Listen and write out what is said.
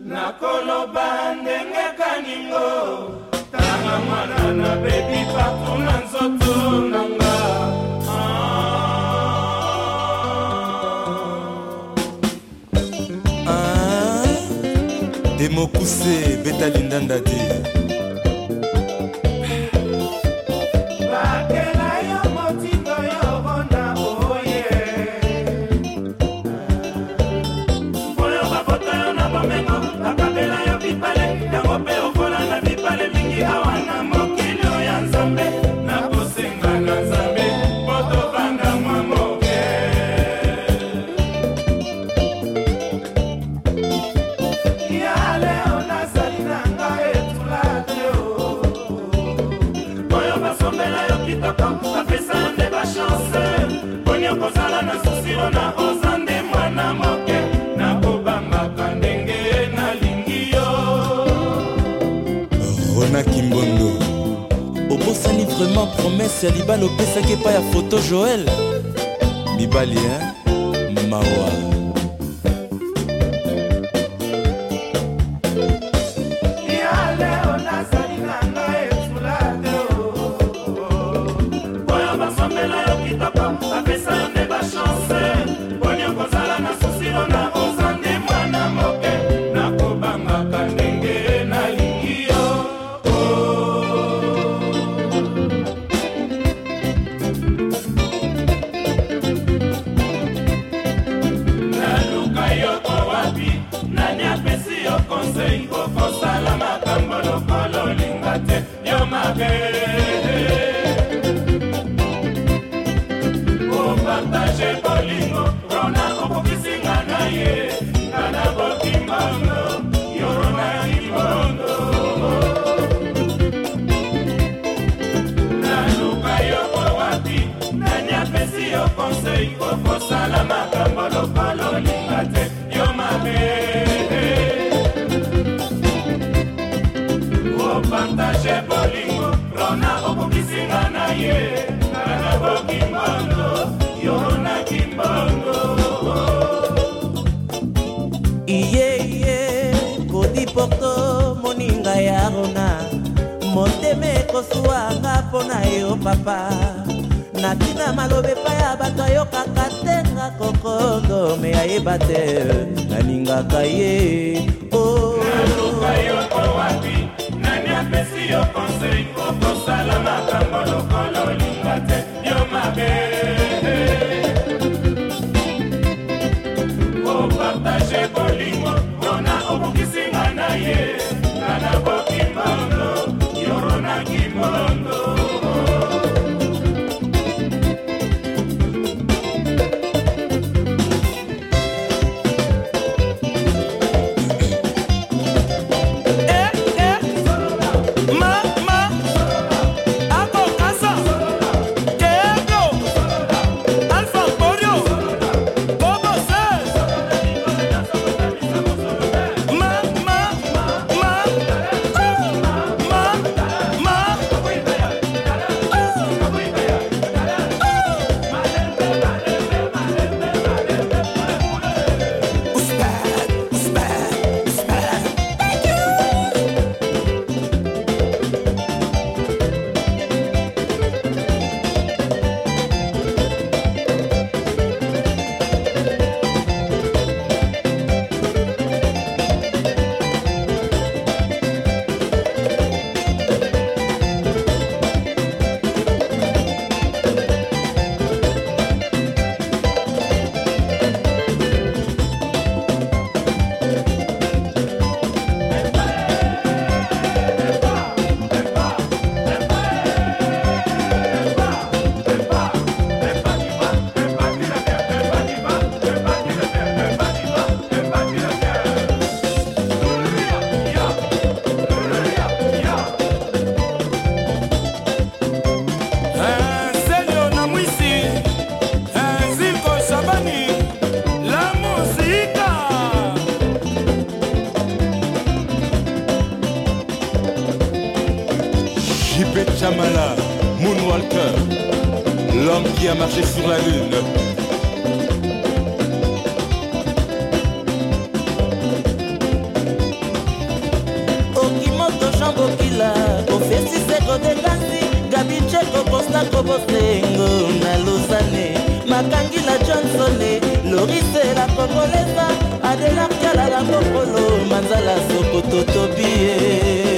nakoloba ndenge kaningo tanga mwana nabebi partout na nzoto nanga ah. ah, demokuse beta lindanda te nasosilo na oza nde mwana moke nakobangaka ndenge nalingi yo rona kimbondo obosani vraiment promese ya libala opesaki epai ya foto joel mibali e mawa conseil okosala makambo lokola olinga te yo mabe kopartage bolingo rona okokisinga na ye ngana bokimbongo yo na kimbongo iyeye kodiporto moninga ya rona motema ekosuwanga mpo na yo papa na ntina maloba epai ya bato ayokaka te nga kokondo me ayeba te nalingaka ye oh. naluka yo to wapi nani apesi yo konsei kokosala makambo lokolo olinga te JP Chamala, Moonwalker, l'homme qui a marché sur la lune. okimoto jean bokila ofesiseko dekansi gabicheko kostako bosengo na lozane makangi na johnsone lorise la kongolesa adelarkala la mokolo manzala sokoto tobie